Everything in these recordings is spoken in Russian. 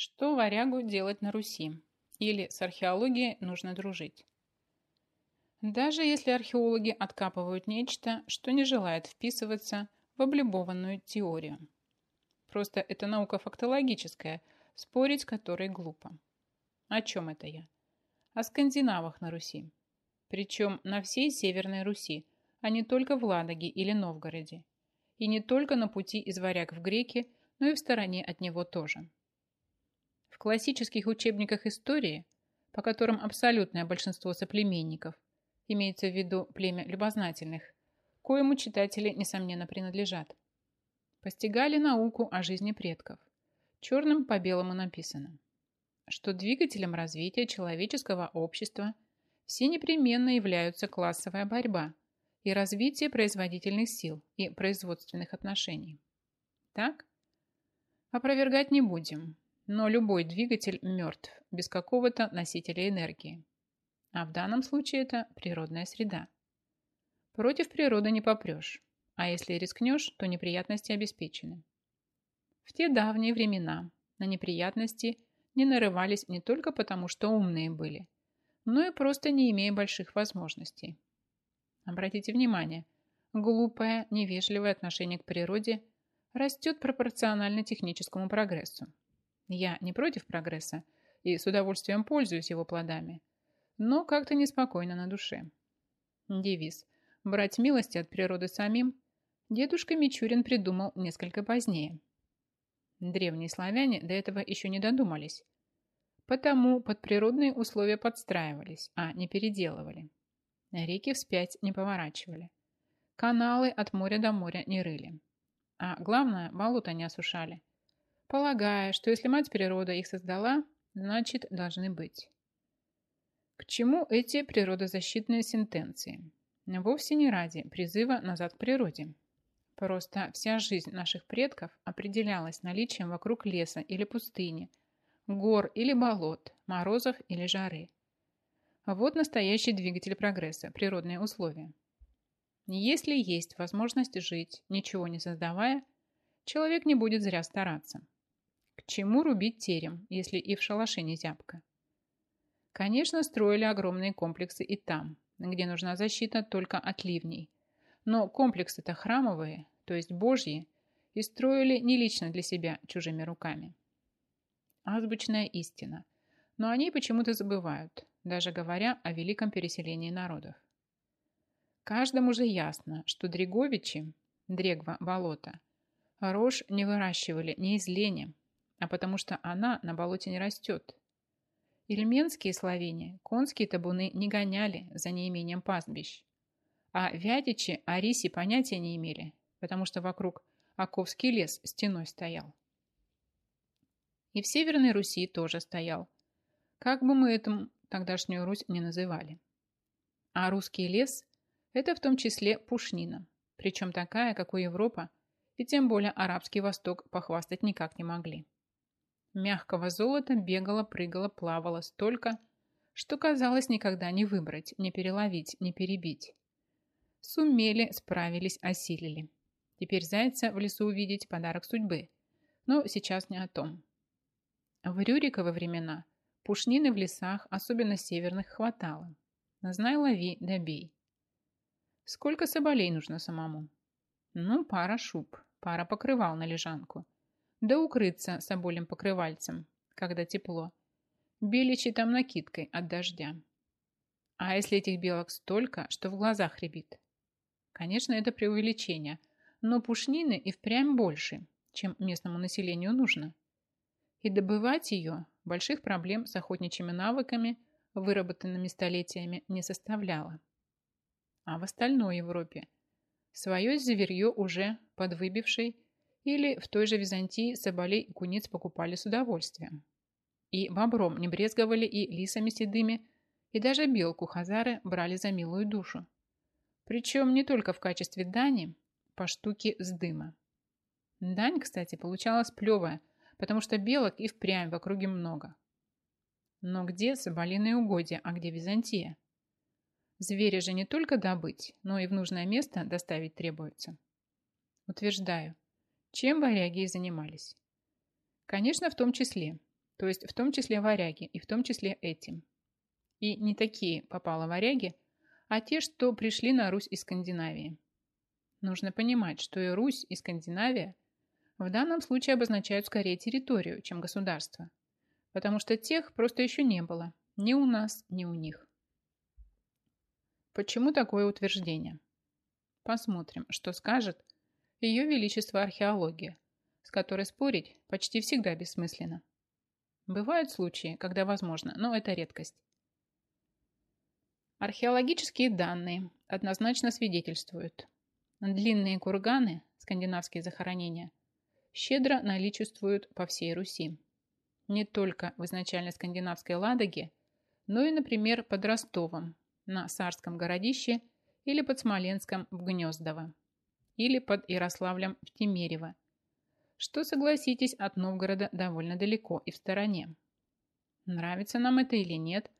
Что варягу делать на Руси? Или с археологией нужно дружить? Даже если археологи откапывают нечто, что не желает вписываться в облюбованную теорию. Просто это наука фактологическая, спорить которой глупо. О чем это я? О скандинавах на Руси. Причем на всей Северной Руси, а не только в Ладоге или Новгороде. И не только на пути из Варяг в Греки, но и в стороне от него тоже. В классических учебниках истории, по которым абсолютное большинство соплеменников, имеется в виду племя любознательных, коему читатели, несомненно, принадлежат, постигали науку о жизни предков. Черным по белому написано, что двигателем развития человеческого общества все непременно являются классовая борьба и развитие производительных сил и производственных отношений. Так? Опровергать не будем, но любой двигатель мертв без какого-то носителя энергии. А в данном случае это природная среда. Против природы не попрешь, а если рискнешь, то неприятности обеспечены. В те давние времена на неприятности не нарывались не только потому, что умные были, но и просто не имея больших возможностей. Обратите внимание, глупое, невежливое отношение к природе растет пропорционально техническому прогрессу. Я не против прогресса и с удовольствием пользуюсь его плодами, но как-то неспокойно на душе. Девиз «Брать милости от природы самим» дедушка Мичурин придумал несколько позднее. Древние славяне до этого еще не додумались, потому под природные условия подстраивались, а не переделывали. Реки вспять не поворачивали. Каналы от моря до моря не рыли. А главное, болота не осушали полагая, что если мать природа их создала, значит, должны быть. К чему эти природозащитные сентенции? Вовсе не ради призыва назад к природе. Просто вся жизнь наших предков определялась наличием вокруг леса или пустыни, гор или болот, морозов или жары. Вот настоящий двигатель прогресса, природные условия. Если есть возможность жить, ничего не создавая, человек не будет зря стараться. Чему рубить терем, если и в шалаше не зябко? Конечно, строили огромные комплексы и там, где нужна защита только от ливней. Но комплексы-то храмовые, то есть божьи, и строили не лично для себя чужими руками. Азбучная истина. Но они почему-то забывают, даже говоря о великом переселении народов. Каждому же ясно, что Дреговичи, Дрегва болото, рожь не выращивали не из лени, а потому что она на болоте не растет. Ильменские словения конские табуны не гоняли за неимением пастбищ, а вятичи о рисе понятия не имели, потому что вокруг Оковский лес стеной стоял. И в Северной Руси тоже стоял, как бы мы эту тогдашнюю Русь не называли. А русский лес – это в том числе пушнина, причем такая, как у Европа, и тем более Арабский Восток похвастать никак не могли. Мягкого золота бегало, прыгало, плавало столько, что казалось никогда не выбрать, не переловить, не перебить. Сумели, справились, осилили. Теперь зайца в лесу увидеть – подарок судьбы. Но сейчас не о том. В Рюриковы времена пушнины в лесах, особенно северных, хватало. Знай, лови, добей. Сколько соболей нужно самому? Ну, пара шуб, пара покрывал на лежанку – да укрыться соболем покрывальцем, когда тепло. Беличьей там накидкой от дождя. А если этих белок столько, что в глазах рябит? Конечно, это преувеличение, но пушнины и впрямь больше, чем местному населению нужно. И добывать ее больших проблем с охотничьими навыками, выработанными столетиями, не составляло. А в остальной Европе свое зверье уже подвыбившей или в той же Византии соболей и куниц покупали с удовольствием. И бобром не брезговали, и лисами седыми, и даже белку хазары брали за милую душу. Причем не только в качестве дани, по штуке с дыма. Дань, кстати, получалась плевая, потому что белок и впрямь в округе много. Но где соболиные угодья, а где Византия? Зверя же не только добыть, но и в нужное место доставить требуется. Утверждаю, чем варяги и занимались. Конечно, в том числе. то есть в том числе варяги, и в том числе этим. И не такие попало варяги, а те, что пришли на Русь из Скандинавии. Нужно понимать, что и Русь, и Скандинавия в данном случае обозначают скорее территорию, чем государство, потому что тех просто еще не было ни у нас, ни у них. Почему такое утверждение? Посмотрим, что скажет Ее Величество археология, с которой спорить почти всегда бессмысленно. Бывают случаи, когда возможно, но это редкость. Археологические данные однозначно свидетельствуют. Длинные курганы, скандинавские захоронения, щедро наличествуют по всей Руси. Не только в изначальной скандинавской Ладоге, но и, например, под Ростовом, на Сарском городище или под Смоленском в Гнездово, или под Ярославлем в Тимерево, что, согласитесь, от Новгорода довольно далеко и в стороне. Нравится нам это или нет,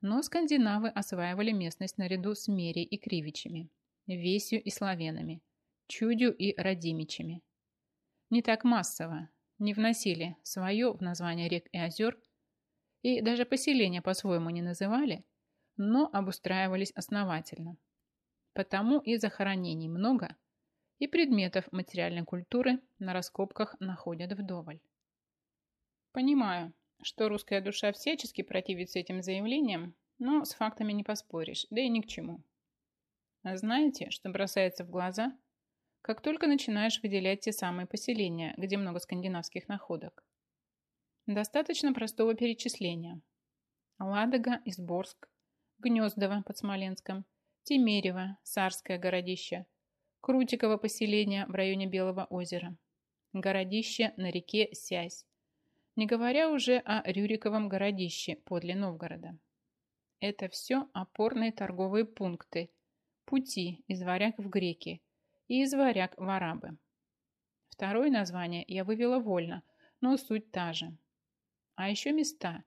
но скандинавы осваивали местность наряду с Мерей и Кривичами, Весью и Славенами, Чудью и Радимичами. Не так массово, не вносили свое в название рек и озер, и даже поселения по-своему не называли, но обустраивались основательно. Потому и захоронений много, и предметов материальной культуры на раскопках находят вдоволь. Понимаю, что русская душа всячески противится этим заявлениям, но с фактами не поспоришь, да и ни к чему. А знаете, что бросается в глаза, как только начинаешь выделять те самые поселения, где много скандинавских находок? Достаточно простого перечисления. Ладога, Изборск, Гнездово под Смоленском, Тимерево, Сарское городище, Крутиково поселение в районе Белого озера, городище на реке Сясь, не говоря уже о Рюриковом городище подле Новгорода. Это все опорные торговые пункты, пути из варяг в греки и из варяг в арабы. Второе название я вывела вольно, но суть та же. А еще места.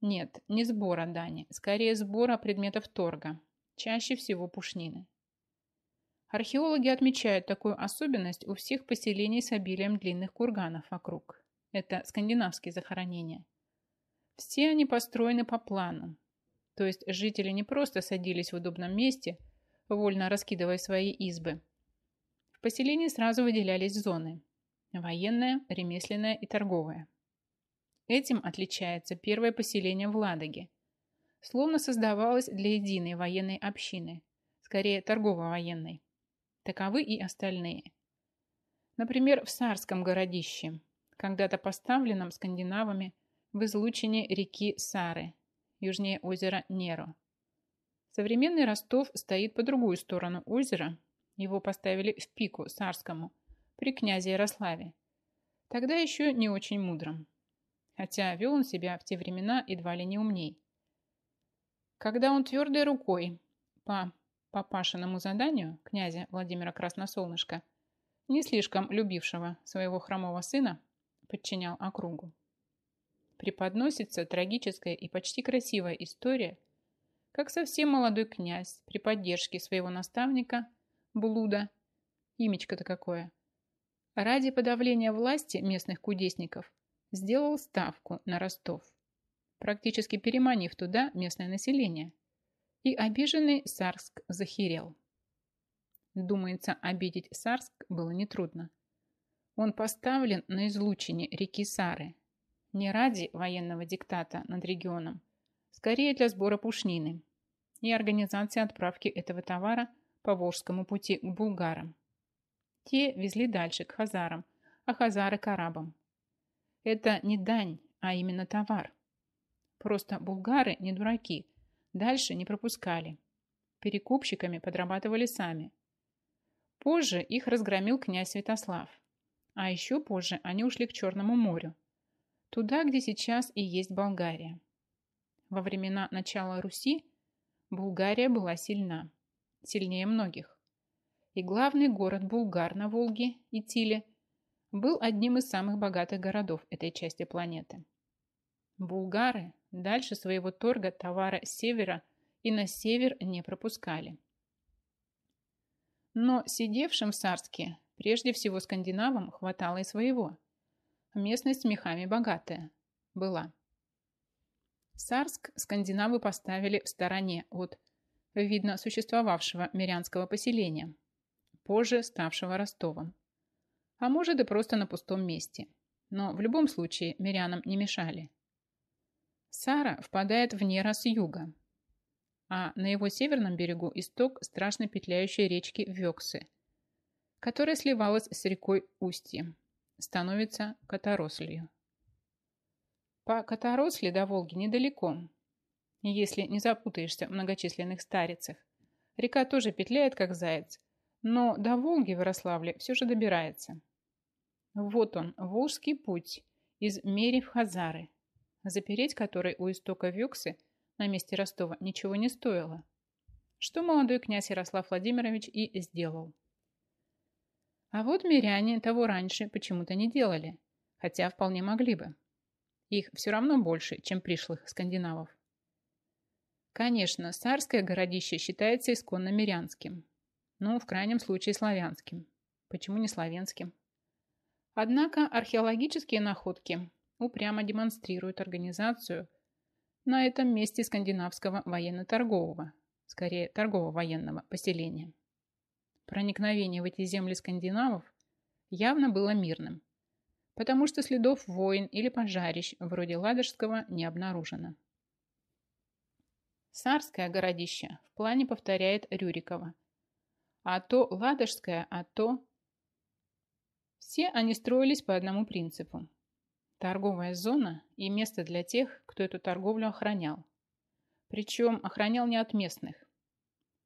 Нет, не сбора дани, скорее сбора предметов торга, чаще всего пушнины. Археологи отмечают такую особенность у всех поселений с обилием длинных курганов вокруг. Это скандинавские захоронения. Все они построены по плану. То есть жители не просто садились в удобном месте, вольно раскидывая свои избы. В поселении сразу выделялись зоны – военная, ремесленная и торговая. Этим отличается первое поселение в Ладоге. Словно создавалось для единой военной общины, скорее торгово-военной. Таковы и остальные. Например, в Сарском городище когда-то поставленном скандинавами в излучине реки Сары, южнее озера Неро. Современный Ростов стоит по другую сторону озера, его поставили в пику Сарскому, при князе Ярославе. Тогда еще не очень мудром, хотя вел он себя в те времена едва ли не умней. Когда он твердой рукой по папашиному заданию князя Владимира Красносолнышка, не слишком любившего своего хромого сына, подчинял округу. Преподносится трагическая и почти красивая история, как совсем молодой князь при поддержке своего наставника Блуда, имечко-то какое, ради подавления власти местных кудесников сделал ставку на Ростов, практически переманив туда местное население, и обиженный Сарск захерел. Думается, обидеть Сарск было нетрудно. Он поставлен на излучине реки Сары. Не ради военного диктата над регионом, скорее для сбора пушнины и организации отправки этого товара по Волжскому пути к булгарам. Те везли дальше, к хазарам, а хазары к арабам. Это не дань, а именно товар. Просто булгары не дураки, дальше не пропускали. Перекупщиками подрабатывали сами. Позже их разгромил князь Святослав. А еще позже они ушли к Черному морю, туда, где сейчас и есть Болгария. Во времена начала Руси Булгария была сильна, сильнее многих. И главный город Булгар на Волге, Итиле, был одним из самых богатых городов этой части планеты. Булгары дальше своего торга товара с севера и на север не пропускали. Но сидевшим в Сарске Прежде всего скандинавам хватало и своего. Местность мехами богатая. была. Сарск скандинавы поставили в стороне от, видно, существовавшего мирянского поселения, позже ставшего Ростовом. А может и просто на пустом месте. Но в любом случае мирянам не мешали. Сара впадает в Нера с юга, а на его северном берегу исток страшно петляющей речки Вексы, которая сливалась с рекой Устьем, становится Которослью. По Которосли до Волги недалеко, если не запутаешься в многочисленных старицах. Река тоже петляет, как заяц, но до Волги в Ярославле все же добирается. Вот он, Волжский путь из Мери в Хазары, запереть который у истока Вюксы на месте Ростова ничего не стоило. Что молодой князь Ярослав Владимирович и сделал. А вот миряне того раньше почему-то не делали, хотя вполне могли бы. Их все равно больше, чем пришлых скандинавов. Конечно, царское городище считается исконно мирянским. Ну, в крайнем случае славянским. Почему не славянским? Однако археологические находки упрямо демонстрируют организацию на этом месте скандинавского военно-торгового, скорее торгово-военного поселения. Проникновение в эти земли скандинавов явно было мирным, потому что следов войн или пожарищ вроде Ладожского не обнаружено. Сарское городище в плане повторяет Рюрикова, а то Ладожское, а то... Все они строились по одному принципу. Торговая зона и место для тех, кто эту торговлю охранял. Причем охранял не от местных.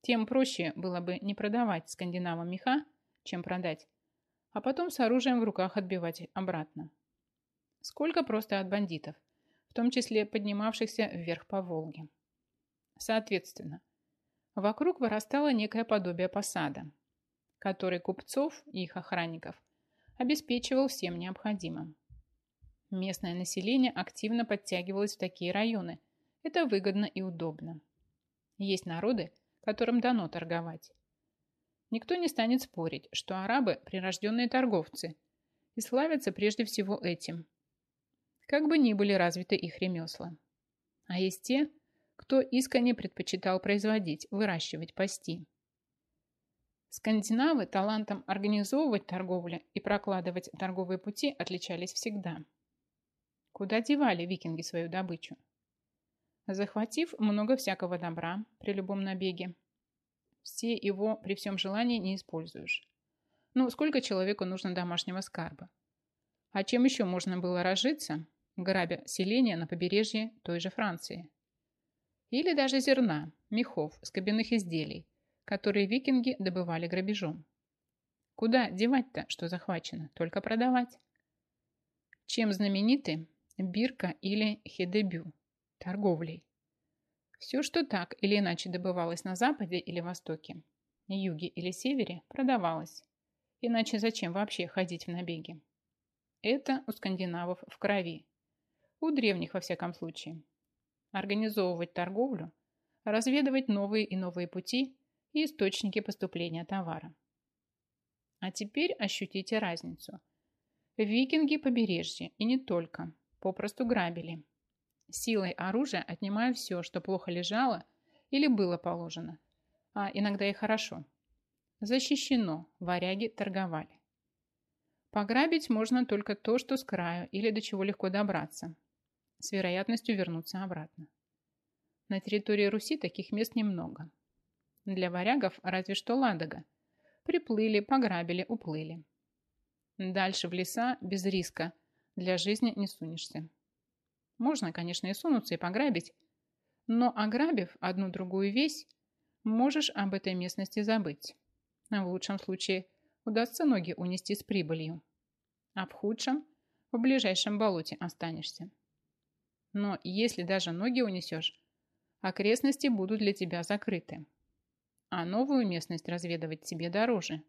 Тем проще было бы не продавать скандинавам меха, чем продать, а потом с оружием в руках отбивать обратно. Сколько просто от бандитов, в том числе поднимавшихся вверх по Волге. Соответственно, вокруг вырастало некое подобие посада, который купцов и их охранников обеспечивал всем необходимым. Местное население активно подтягивалось в такие районы. Это выгодно и удобно. Есть народы, которым дано торговать. Никто не станет спорить, что арабы – прирожденные торговцы и славятся прежде всего этим. Как бы ни были развиты их ремесла. А есть те, кто искренне предпочитал производить, выращивать, пасти. Скандинавы талантом организовывать торговлю и прокладывать торговые пути отличались всегда. Куда девали викинги свою добычу? Захватив много всякого добра при любом набеге, все его при всем желании не используешь. Ну, сколько человеку нужно домашнего скарба? А чем еще можно было разжиться, грабя селения на побережье той же Франции? Или даже зерна, мехов, скобяных изделий, которые викинги добывали грабежом. Куда девать-то, что захвачено? Только продавать. Чем знамениты Бирка или Хедебю? Торговлей. Все, что так или иначе добывалось на западе или востоке, юге или севере, продавалось. Иначе зачем вообще ходить в набеги? Это у скандинавов в крови. У древних, во всяком случае. Организовывать торговлю, разведывать новые и новые пути и источники поступления товара. А теперь ощутите разницу. Викинги побережье и не только, попросту грабили. Силой оружия отнимая все, что плохо лежало или было положено, а иногда и хорошо. Защищено, варяги торговали. Пограбить можно только то, что с краю или до чего легко добраться, с вероятностью вернуться обратно. На территории Руси таких мест немного. Для варягов разве что Ладога. Приплыли, пограбили, уплыли. Дальше в леса без риска для жизни не сунешься. Можно, конечно, и сунуться, и пограбить. Но ограбив одну-другую весь, можешь об этой местности забыть. В лучшем случае удастся ноги унести с прибылью. А в худшем в ближайшем болоте останешься. Но если даже ноги унесешь, окрестности будут для тебя закрыты. А новую местность разведывать тебе дороже.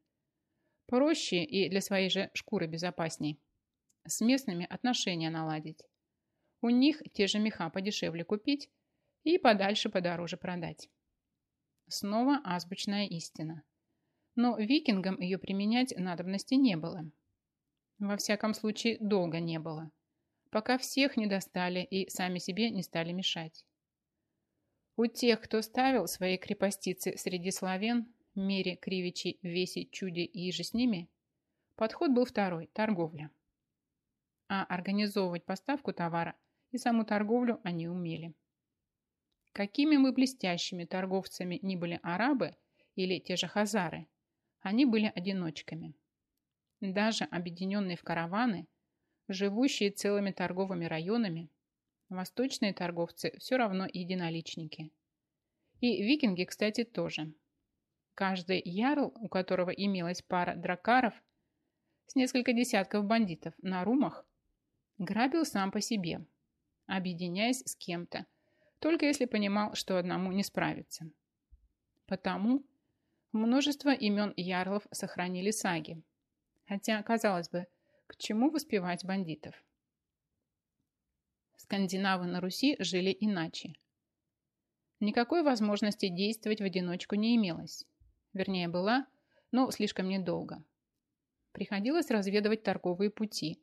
Проще и для своей же шкуры безопасней. С местными отношения наладить. У них те же меха подешевле купить и подальше подороже продать. Снова азбучная истина. Но викингам ее применять надобности не было. Во всяком случае, долго не было. пока всех не достали и сами себе не стали мешать. У тех, кто ставил свои крепостицы среди славян, Мере, Кривичи, Весе, Чуде и же с ними, подход был второй – торговля. А организовывать поставку товара и саму торговлю они умели. Какими бы блестящими торговцами ни были арабы или те же хазары, они были одиночками. Даже объединенные в караваны, живущие целыми торговыми районами, восточные торговцы все равно единоличники. И викинги, кстати, тоже. Каждый ярл, у которого имелась пара дракаров с несколько десятков бандитов на румах, грабил сам по себе, объединяясь с кем-то, только если понимал, что одному не справится. Потому множество имен ярлов сохранили саги. Хотя, казалось бы, к чему воспевать бандитов? Скандинавы на Руси жили иначе. Никакой возможности действовать в одиночку не имелось. Вернее, была, но слишком недолго. Приходилось разведывать торговые пути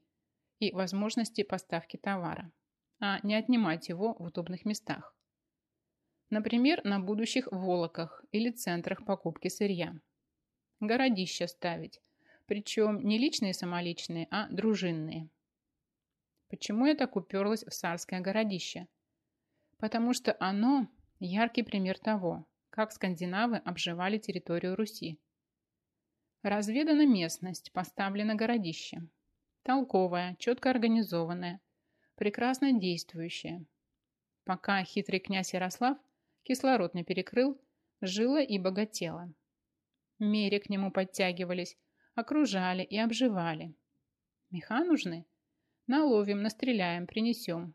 и возможности поставки товара а не отнимать его в удобных местах. Например, на будущих волоках или центрах покупки сырья. Городища ставить, причем не личные самоличные, а дружинные. Почему я так уперлась в царское городище? Потому что оно – яркий пример того, как скандинавы обживали территорию Руси. Разведана местность, поставлено городище. Толковое, четко организованное, прекрасно действующее. Пока хитрый князь Ярослав кислород не перекрыл, жило и богатело. Мере к нему подтягивались, окружали и обживали. Меха нужны? Наловим, настреляем, принесем.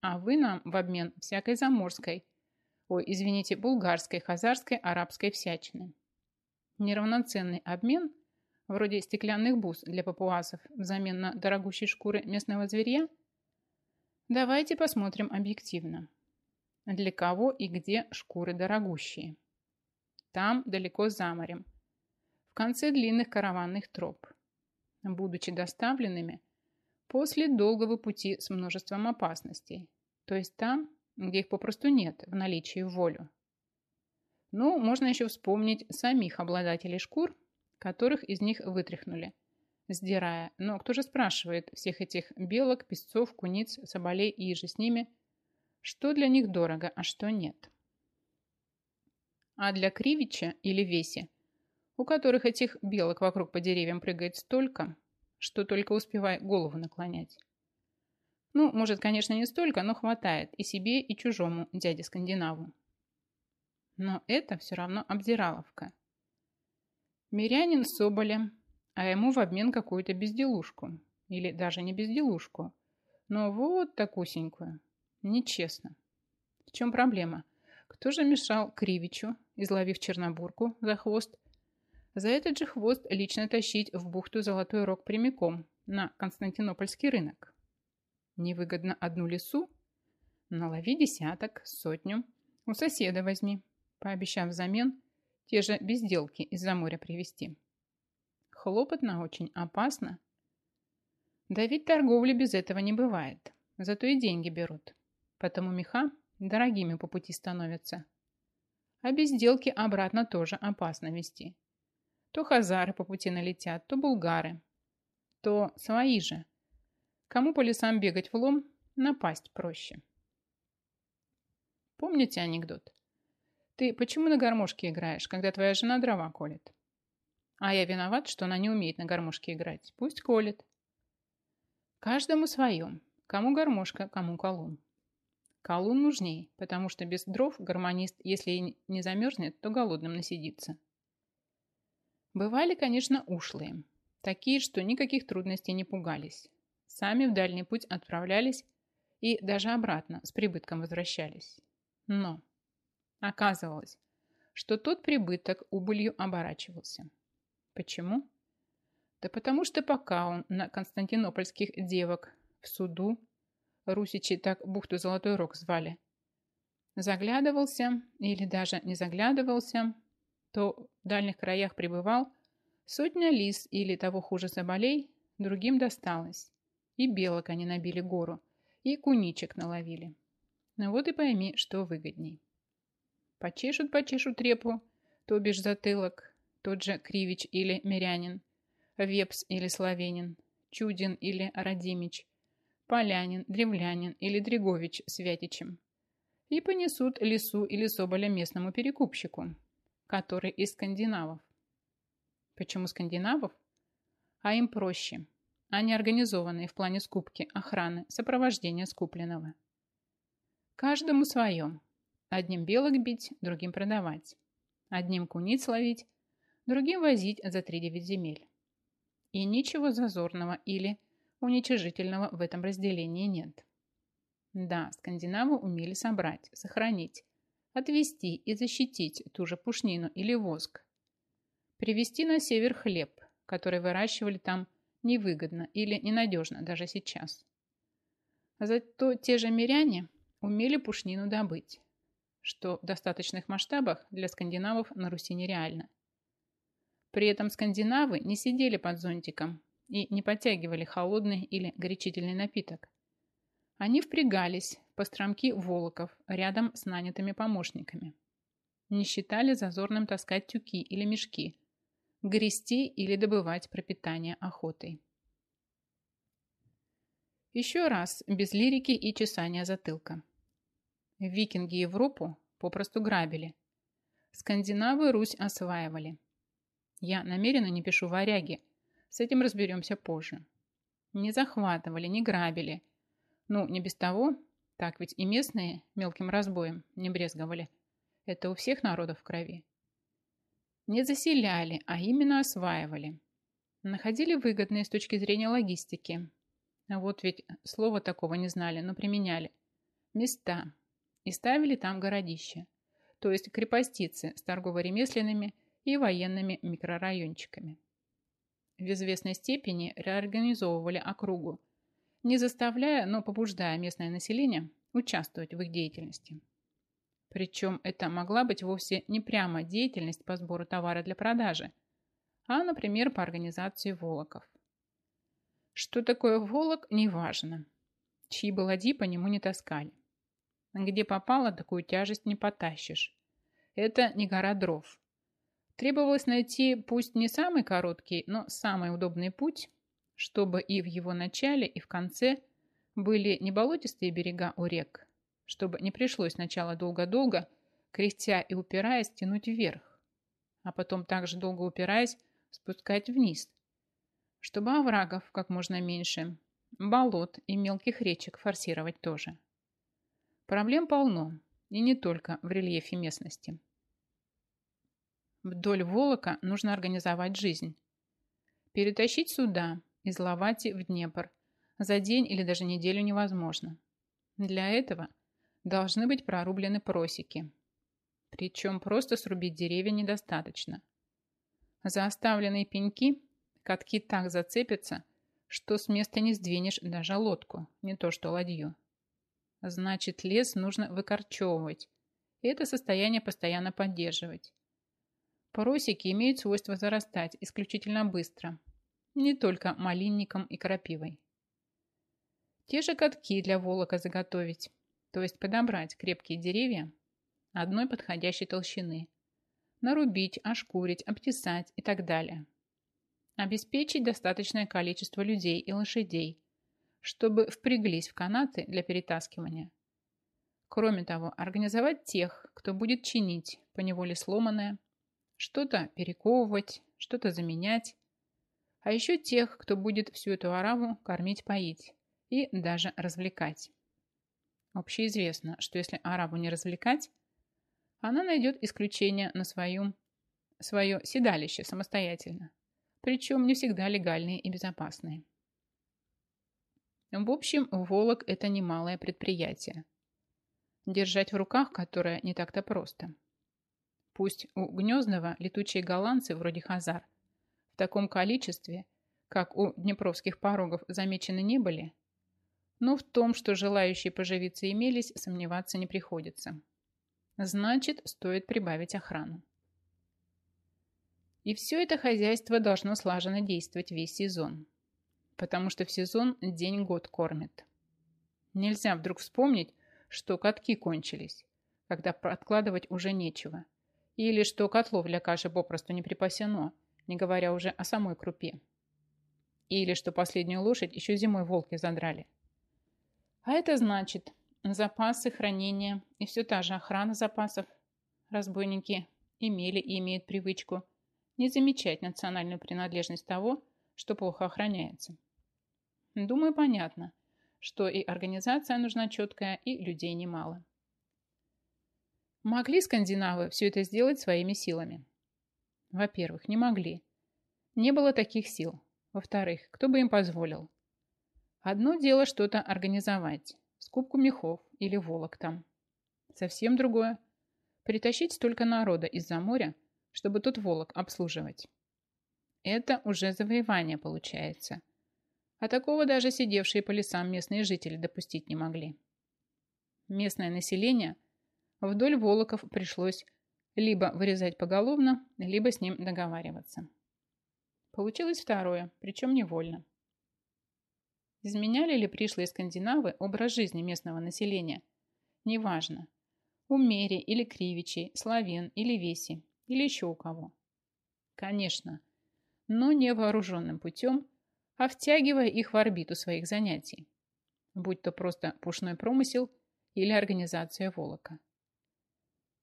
А вы нам в обмен всякой заморской, ой, извините, булгарской, хазарской, арабской всячины. Неравноценный обмен, вроде стеклянных бус для папуасов взамен на дорогущей шкуры местного зверя – Давайте посмотрим объективно. Для кого и где шкуры дорогущие? Там, далеко за морем, в конце длинных караванных троп, будучи доставленными после долгого пути с множеством опасностей, то есть там, где их попросту нет в наличии волю. Ну, можно еще вспомнить самих обладателей шкур, которых из них вытряхнули, сдирая. Но кто же спрашивает всех этих белок, песцов, куниц, соболей и же с ними, что для них дорого, а что нет? А для Кривича или Веси, у которых этих белок вокруг по деревьям прыгает столько, что только успевай голову наклонять. Ну, может, конечно, не столько, но хватает и себе, и чужому дяде Скандинаву. Но это все равно обдираловка. Мирянин Соболя а ему в обмен какую-то безделушку. Или даже не безделушку, но вот такусенькую. Нечестно. В чем проблема? Кто же мешал Кривичу, изловив Чернобурку за хвост, за этот же хвост лично тащить в бухту Золотой Рог прямиком на Константинопольский рынок? Невыгодно одну лесу? Налови десяток, сотню. У соседа возьми, пообещав взамен те же безделки из-за моря привезти. Хлопотно очень, опасно. Да ведь торговли без этого не бывает. Зато и деньги берут. Потому меха дорогими по пути становятся. А без сделки обратно тоже опасно вести. То хазары по пути налетят, то булгары. То свои же. Кому по лесам бегать в лом, напасть проще. Помните анекдот? Ты почему на гармошке играешь, когда твоя жена дрова колет? А я виноват, что она не умеет на гармошке играть. Пусть колет. Каждому своем. Кому гармошка, кому колун. Колун нужней, потому что без дров гармонист, если и не замерзнет, то голодным насидится. Бывали, конечно, ушлые. Такие, что никаких трудностей не пугались. Сами в дальний путь отправлялись и даже обратно с прибытком возвращались. Но оказывалось, что тот прибыток убылью оборачивался. Почему? Да потому что пока он на константинопольских девок в суду, русичи так бухту Золотой Рог звали, заглядывался или даже не заглядывался, то в дальних краях пребывал, сотня лис или того хуже соболей другим досталось, И белок они набили гору, и куничек наловили. Ну вот и пойми, что выгодней. Почешут, почешут репу, то бишь затылок, тот же Кривич или Мирянин, Вепс или Славенин, Чудин или Радимич, Полянин, Древлянин или Дрегович с Вятичем. И понесут лису или соболя местному перекупщику, который из скандинавов. Почему скандинавов? А им проще. Они организованные в плане скупки, охраны, сопровождения скупленного. Каждому свое. Одним белок бить, другим продавать. Одним куниц ловить, другим возить за три девять земель. И ничего зазорного или уничижительного в этом разделении нет. Да, скандинавы умели собрать, сохранить, отвести и защитить ту же пушнину или воск. Привезти на север хлеб, который выращивали там невыгодно или ненадежно даже сейчас. Зато те же миряне умели пушнину добыть, что в достаточных масштабах для скандинавов на Руси нереально. При этом скандинавы не сидели под зонтиком и не подтягивали холодный или горячительный напиток. Они впрягались по стромки волоков рядом с нанятыми помощниками. Не считали зазорным таскать тюки или мешки, грести или добывать пропитание охотой. Еще раз, без лирики и чесания затылка. Викинги Европу попросту грабили. Скандинавы Русь осваивали. Я намеренно не пишу варяги. С этим разберемся позже. Не захватывали, не грабили. Ну, не без того. Так ведь и местные мелким разбоем не брезговали. Это у всех народов в крови. Не заселяли, а именно осваивали. Находили выгодные с точки зрения логистики. Вот ведь слова такого не знали, но применяли. Места, и ставили там городища, то есть крепостицы с торгово-ремесленными и военными микрорайончиками. В известной степени реорганизовывали округу, не заставляя, но побуждая местное население участвовать в их деятельности. Причем это могла быть вовсе не прямо деятельность по сбору товара для продажи, а, например, по организации волоков. Что такое волок, неважно. Чьи бы ладьи по нему не таскали. Где попало, такую тяжесть не потащишь. Это не гора дров. Требовалось найти пусть не самый короткий, но самый удобный путь, чтобы и в его начале, и в конце были не болотистые берега у рек, чтобы не пришлось сначала долго-долго, кряхтя и упираясь, тянуть вверх, а потом также долго упираясь, спускать вниз, чтобы оврагов как можно меньше, болот и мелких речек форсировать тоже. Проблем полно, и не только в рельефе местности. Вдоль Волока нужно организовать жизнь. Перетащить суда из Лавати в Днепр за день или даже неделю невозможно. Для этого должны быть прорублены просеки. Причем просто срубить деревья недостаточно. За оставленные пеньки катки так зацепятся, что с места не сдвинешь даже лодку, не то что ладью. Значит, лес нужно выкорчевывать. И это состояние постоянно поддерживать. Просеки имеют свойство зарастать исключительно быстро. Не только малинником и крапивой. Те же катки для волока заготовить. То есть подобрать крепкие деревья одной подходящей толщины. Нарубить, ошкурить, обтесать и так далее. Обеспечить достаточное количество людей и лошадей – чтобы впряглись в канаты для перетаскивания. Кроме того, организовать тех, кто будет чинить поневоле сломанное, что-то перековывать, что-то заменять, а еще тех, кто будет всю эту араву кормить-поить и даже развлекать. Общеизвестно, что если араву не развлекать, она найдет исключение на своем, свое седалище самостоятельно, причем не всегда легальные и безопасные. В общем, Волок – это немалое предприятие. Держать в руках которое не так-то просто. Пусть у Гнездного летучие голландцы вроде Хазар в таком количестве, как у днепровских порогов, замечены не были, но в том, что желающие поживиться имелись, сомневаться не приходится. Значит, стоит прибавить охрану. И все это хозяйство должно слаженно действовать весь сезон. Потому что в сезон день-год кормит. Нельзя вдруг вспомнить, что катки кончились, когда откладывать уже нечего, или что котлов для каши попросту не припасено, не говоря уже о самой крупе. Или что последнюю лошадь еще зимой волки задрали. А это значит, запасы хранения и все та же охрана запасов разбойники имели и имеют привычку не замечать национальную принадлежность того, что плохо охраняется. Думаю, понятно, что и организация нужна четкая, и людей немало. Могли скандинавы все это сделать своими силами? Во-первых, не могли. Не было таких сил. Во-вторых, кто бы им позволил? Одно дело что-то организовать, скупку мехов или волок там. Совсем другое – притащить столько народа из-за моря, чтобы тот волок обслуживать. Это уже завоевание получается. А такого даже сидевшие по лесам местные жители допустить не могли. Местное население вдоль волоков пришлось либо вырезать поголовно, либо с ним договариваться. Получилось второе, причем невольно. Изменяли ли пришлые скандинавы образ жизни местного населения? Неважно. У Мери или Кривичей, Славен или Веси, или еще у кого. Конечно, но не вооруженным путем, а втягивая их в орбиту своих занятий, будь то просто пушной промысел или организация Волока.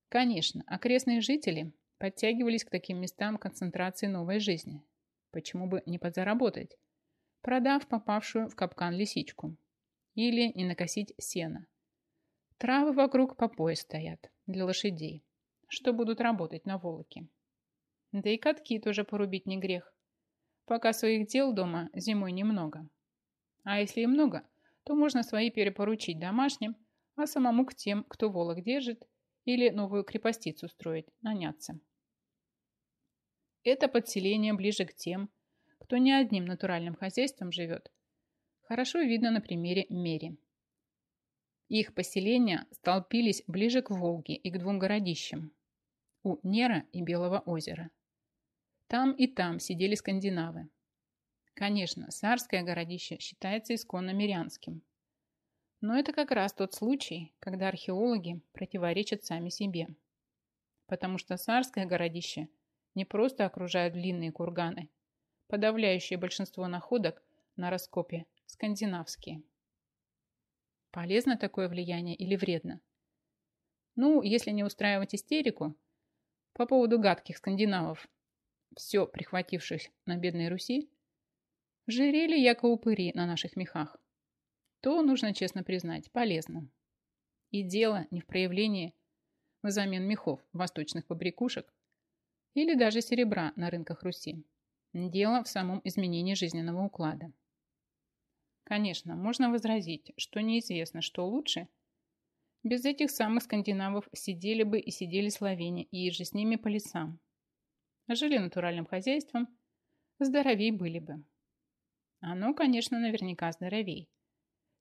Конечно, окрестные жители подтягивались к таким местам концентрации новой жизни. Почему бы не подзаработать, продав попавшую в капкан лисичку? Или не накосить сено? Травы вокруг по пояс стоят для лошадей что будут работать на Волоке. Да и катки тоже порубить не грех. Пока своих дел дома зимой немного. А если и много, то можно свои перепоручить домашним, а самому к тем, кто Волок держит, или новую крепостицу строить, наняться. Это подселение ближе к тем, кто не одним натуральным хозяйством живет. Хорошо видно на примере Мери. Их поселения столпились ближе к Волге и к двум городищам у Нера и Белого озера. Там и там сидели скандинавы. Конечно, Сарское городище считается исконно мирянским. Но это как раз тот случай, когда археологи противоречат сами себе. Потому что Сарское городище не просто окружают длинные курганы. Подавляющее большинство находок на раскопе скандинавские. Полезно такое влияние или вредно? Ну, если не устраивать истерику, по поводу гадких скандинавов, все прихвативших на бедной Руси, жирели яко упыри на наших мехах, то, нужно честно признать, полезно. И дело не в проявлении взамен мехов восточных побрякушек или даже серебра на рынках Руси. Дело в самом изменении жизненного уклада. Конечно, можно возразить, что неизвестно, что лучше – без этих самых скандинавов сидели бы и сидели словени, и же с ними по лесам. Жили натуральным хозяйством, здоровей были бы. Оно, конечно, наверняка здоровей.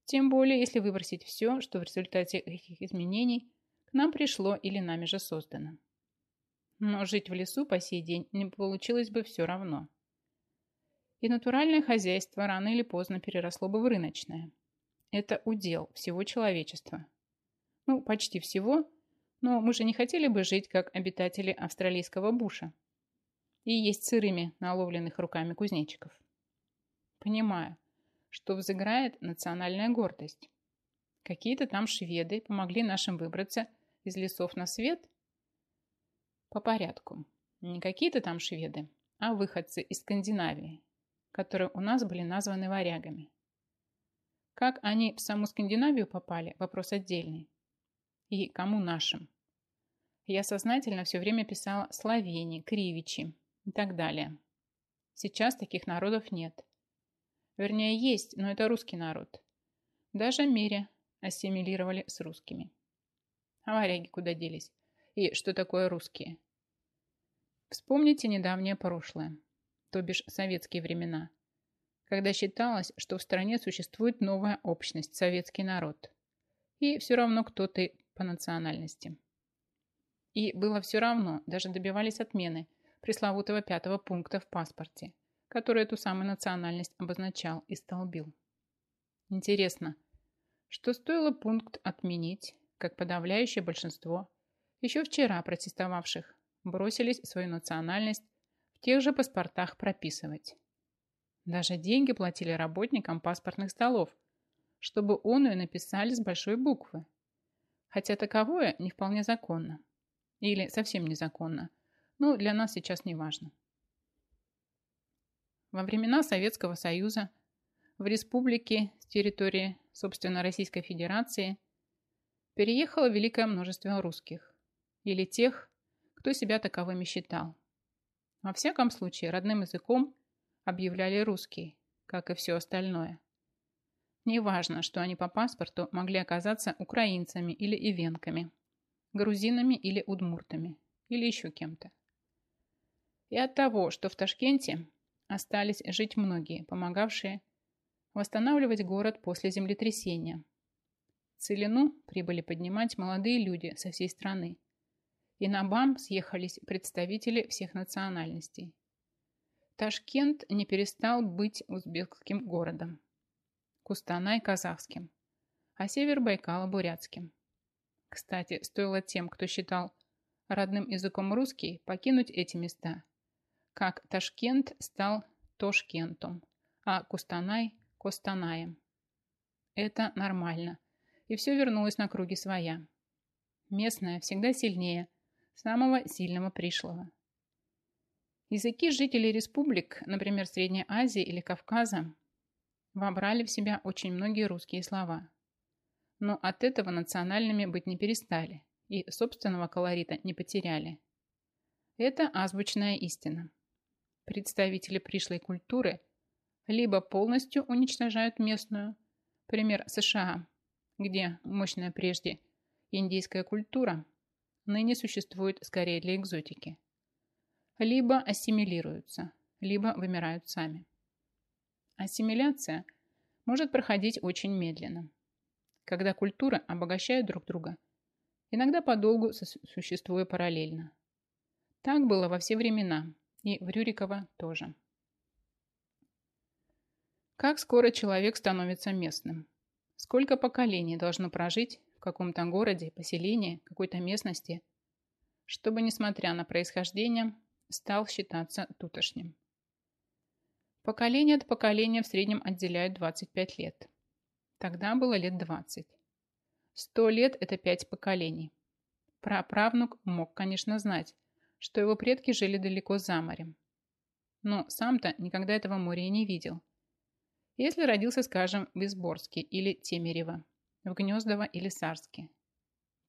Тем более, если выбросить все, что в результате этих изменений к нам пришло или нами же создано. Но жить в лесу по сей день не получилось бы все равно. И натуральное хозяйство рано или поздно переросло бы в рыночное. Это удел всего человечества. Ну, почти всего. Но мы же не хотели бы жить, как обитатели австралийского буша. И есть сырыми, наловленных руками кузнечиков. Понимаю, что взыграет национальная гордость. Какие-то там шведы помогли нашим выбраться из лесов на свет? По порядку. Не какие-то там шведы, а выходцы из Скандинавии, которые у нас были названы варягами. Как они в саму Скандинавию попали, вопрос отдельный и кому нашим. Я сознательно все время писала Словени, Кривичи и так далее. Сейчас таких народов нет. Вернее, есть, но это русский народ. Даже Мере ассимилировали с русскими. А варяги куда делись? И что такое русские? Вспомните недавнее прошлое, то бишь советские времена, когда считалось, что в стране существует новая общность, советский народ. И все равно кто ты по национальности. И было все равно, даже добивались отмены пресловутого пятого пункта в паспорте, который эту самую национальность обозначал и столбил. Интересно, что стоило пункт отменить, как подавляющее большинство еще вчера протестовавших бросились свою национальность в тех же паспортах прописывать. Даже деньги платили работникам паспортных столов, чтобы он ее написали с большой буквы. Хотя таковое не вполне законно. Или совсем незаконно. Но для нас сейчас не важно. Во времена Советского Союза в республике с территории, собственно, Российской Федерации переехало великое множество русских. Или тех, кто себя таковыми считал. Во всяком случае, родным языком объявляли русский, как и все остальное. Неважно, что они по паспорту могли оказаться украинцами или ивенками, грузинами или удмуртами, или еще кем-то. И от того, что в Ташкенте остались жить многие, помогавшие восстанавливать город после землетрясения. Целину прибыли поднимать молодые люди со всей страны. И на БАМ съехались представители всех национальностей. Ташкент не перестал быть узбекским городом. Кустанай – казахским, а север Байкала – бурятским. Кстати, стоило тем, кто считал родным языком русский, покинуть эти места, как Ташкент стал Тошкентом, а Кустанай – Костанаем. Это нормально, и все вернулось на круги своя. Местное всегда сильнее самого сильного пришлого. Языки жителей республик, например, Средней Азии или Кавказа, вобрали в себя очень многие русские слова. Но от этого национальными быть не перестали и собственного колорита не потеряли. Это азбучная истина. Представители пришлой культуры либо полностью уничтожают местную, пример США, где мощная прежде индийская культура ныне существует скорее для экзотики, либо ассимилируются, либо вымирают сами. Ассимиляция может проходить очень медленно, когда культуры обогащают друг друга, иногда подолгу существуя параллельно. Так было во все времена, и в Рюриково тоже. Как скоро человек становится местным? Сколько поколений должно прожить в каком-то городе, поселении, какой-то местности, чтобы, несмотря на происхождение, стал считаться тутошним. Поколение от поколения в среднем отделяют 25 лет. Тогда было лет 20. 100 лет – это 5 поколений. Праправнук мог, конечно, знать, что его предки жили далеко за морем. Но сам-то никогда этого моря не видел. Если родился, скажем, в Изборске или Темерево, в Гнездово или Сарске.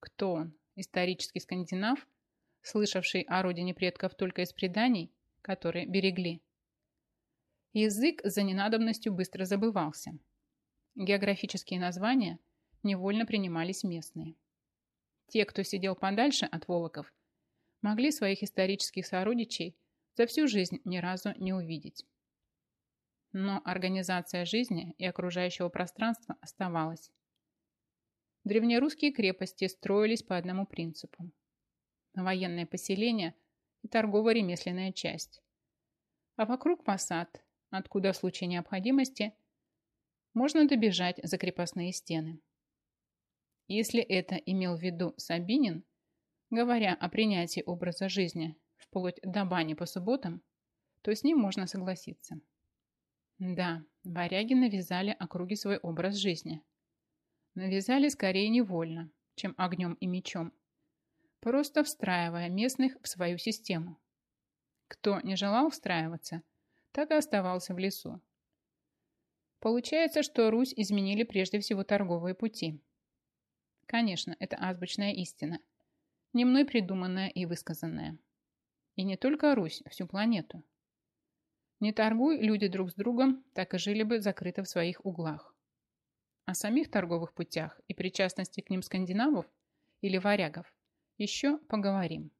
Кто он? Исторический скандинав – слышавший о родине предков только из преданий, которые берегли. Язык за ненадобностью быстро забывался. Географические названия невольно принимались местные. Те, кто сидел подальше от Волоков, могли своих исторических сородичей за всю жизнь ни разу не увидеть. Но организация жизни и окружающего пространства оставалась. Древнерусские крепости строились по одному принципу военное поселение и торгово-ремесленная часть. А вокруг посад, откуда в случае необходимости можно добежать за крепостные стены. Если это имел в виду Сабинин, говоря о принятии образа жизни вплоть до бани по субботам, то с ним можно согласиться. Да, варяги навязали округе свой образ жизни. Навязали скорее невольно, чем огнем и мечом просто встраивая местных в свою систему. Кто не желал встраиваться, так и оставался в лесу. Получается, что Русь изменили прежде всего торговые пути. Конечно, это азбучная истина, не мной придуманная и высказанная. И не только Русь, всю планету. Не торгуй люди друг с другом, так и жили бы закрыты в своих углах. О самих торговых путях и причастности к ним скандинавов или варягов еще поговорим.